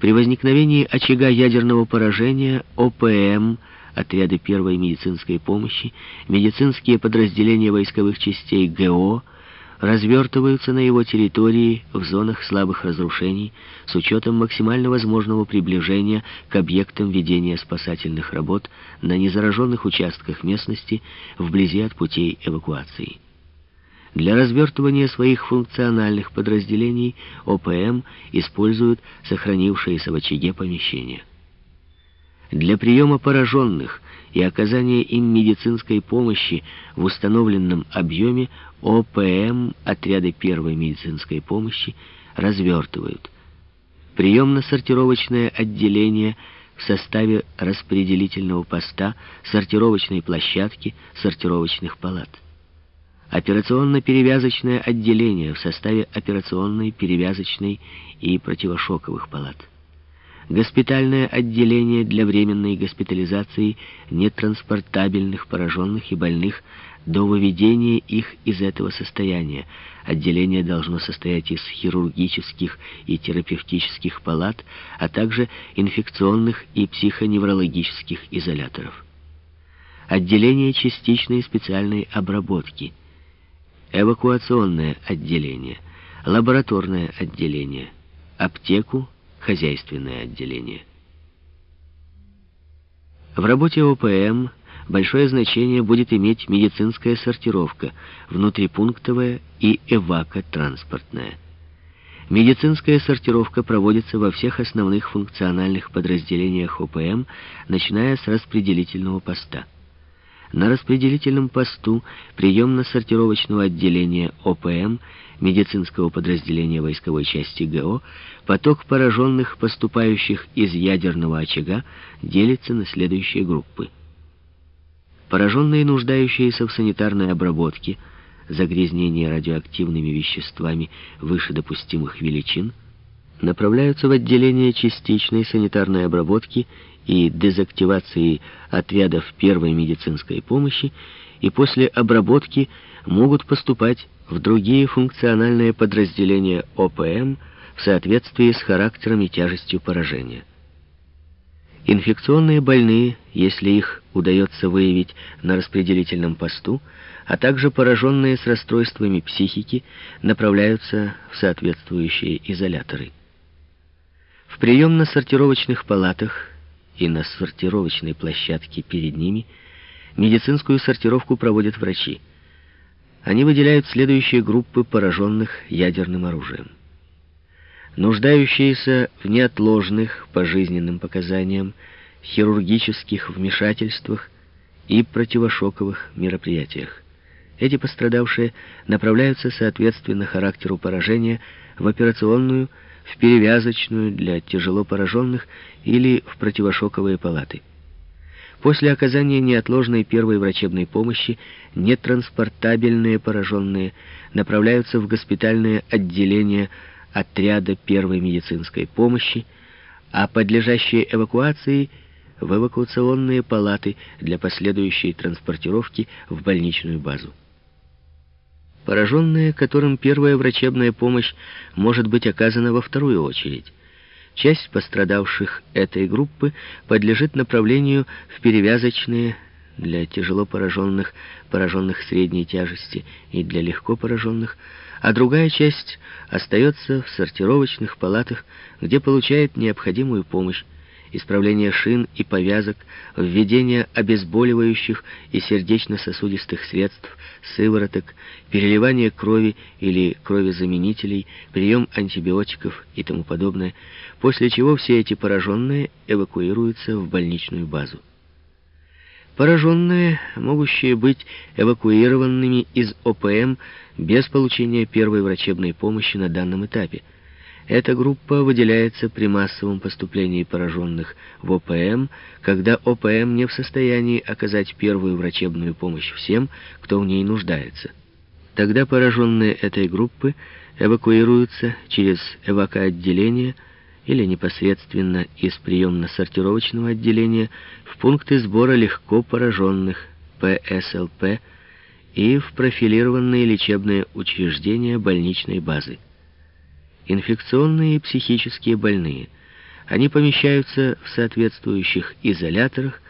При возникновении очага ядерного поражения ОПМ, отряды первой медицинской помощи, медицинские подразделения войсковых частей ГО – развертываются на его территории в зонах слабых разрушений с учетом максимально возможного приближения к объектам ведения спасательных работ на незараженных участках местности вблизи от путей эвакуации. Для развертывания своих функциональных подразделений ОПМ используют сохранившиеся в очаге помещения. Для приема пораженных и оказания им медицинской помощи в установленном объеме ОПМ, отряды первой медицинской помощи, развертывают. Приемно-сортировочное отделение в составе распределительного поста, сортировочной площадки, сортировочных палат. Операционно-перевязочное отделение в составе операционной, перевязочной и противошоковых палат госпитальное отделение для временной госпитализации нетранспортабельных пораженных и больных до выведения их из этого состояния. Отделение должно состоять из хирургических и терапевтических палат, а также инфекционных и психоневрологических изоляторов. Отделение частичной специальной обработки. Эвакуационное отделение. Лабораторное отделение. Аптеку, хозяйственное отделение. В работе ОПМ большое значение будет иметь медицинская сортировка, внутрипунктовая и эвакотранспортная. Медицинская сортировка проводится во всех основных функциональных подразделениях ОПМ, начиная с распределительного поста. На распределительном посту приемно-сортировочного отделения ОПМ медицинского подразделения войсковой части ГО поток пораженных, поступающих из ядерного очага, делится на следующие группы. Пораженные, нуждающиеся в санитарной обработке, загрязнение радиоактивными веществами выше допустимых величин, направляются в отделение частичной санитарной обработки и дезактивации отрядов первой медицинской помощи и после обработки могут поступать в другие функциональные подразделения ОПМ в соответствии с характером и тяжестью поражения. Инфекционные больные, если их удается выявить на распределительном посту, а также пораженные с расстройствами психики, направляются в соответствующие изоляторы. В приемно-сортировочных палатах и на сортировочной площадке перед ними медицинскую сортировку проводят врачи. Они выделяют следующие группы пораженных ядерным оружием. Нуждающиеся в неотложных по жизненным показаниям хирургических вмешательствах и противошоковых мероприятиях. Эти пострадавшие направляются соответственно характеру поражения в операционную, в перевязочную для тяжело пораженных или в противошоковые палаты. После оказания неотложной первой врачебной помощи нетранспортабельные пораженные направляются в госпитальное отделение отряда первой медицинской помощи, а подлежащие эвакуации в эвакуационные палаты для последующей транспортировки в больничную базу. Пораженные, которым первая врачебная помощь может быть оказана во вторую очередь. Часть пострадавших этой группы подлежит направлению в перевязочные для тяжело пораженных, пораженных средней тяжести и для легко пораженных, а другая часть остается в сортировочных палатах, где получает необходимую помощь, исправление шин и повязок, введение обезболивающих и сердечно-сосудистых средств, сывороток, переливание крови или кровезаменителей, прием антибиотиков и тому подобное, после чего все эти пораженные эвакуируются в больничную базу. Пораженные, могущие быть эвакуированными из ОПМ без получения первой врачебной помощи на данном этапе – эта группа выделяется при массовом поступлении пораженных в ОПМ, когда ОПМ не в состоянии оказать первую врачебную помощь всем, кто в ней нуждается. Тогда пораженные этой группы эвакуируются через эвакоотделение или непосредственно из приемно-сортировочного отделения в пункты сбора легко пораженных ПСЛП и в профилированные лечебные учреждения больничной базы инфекционные и психические больные, Они помещаются в соответствующих изоляторах,